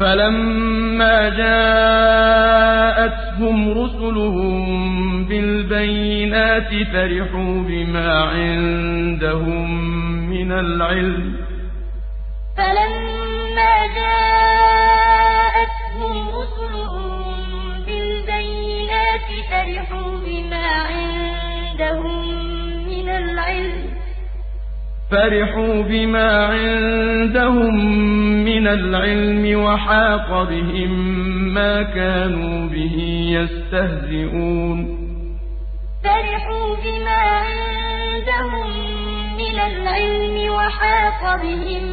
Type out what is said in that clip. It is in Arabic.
فَلَمَّا جَاءَتْهُمْ رُسُلُهُم بِالْبَيِّنَاتِ فَرِحُوا بِمَا عِندَهُم مِّنَ الْعِلْمِ فَلَمَّا جَاءَتْهُمْ رُسُلُهُم بِالْبَيِّنَاتِ فَرِحُوا بِمَا عِندَهُم فرحوا بما عندهم من العلم وحاق بهم ما كانوا به يستهزئون. فرحوا بما عندهم من العلم وحاق بهم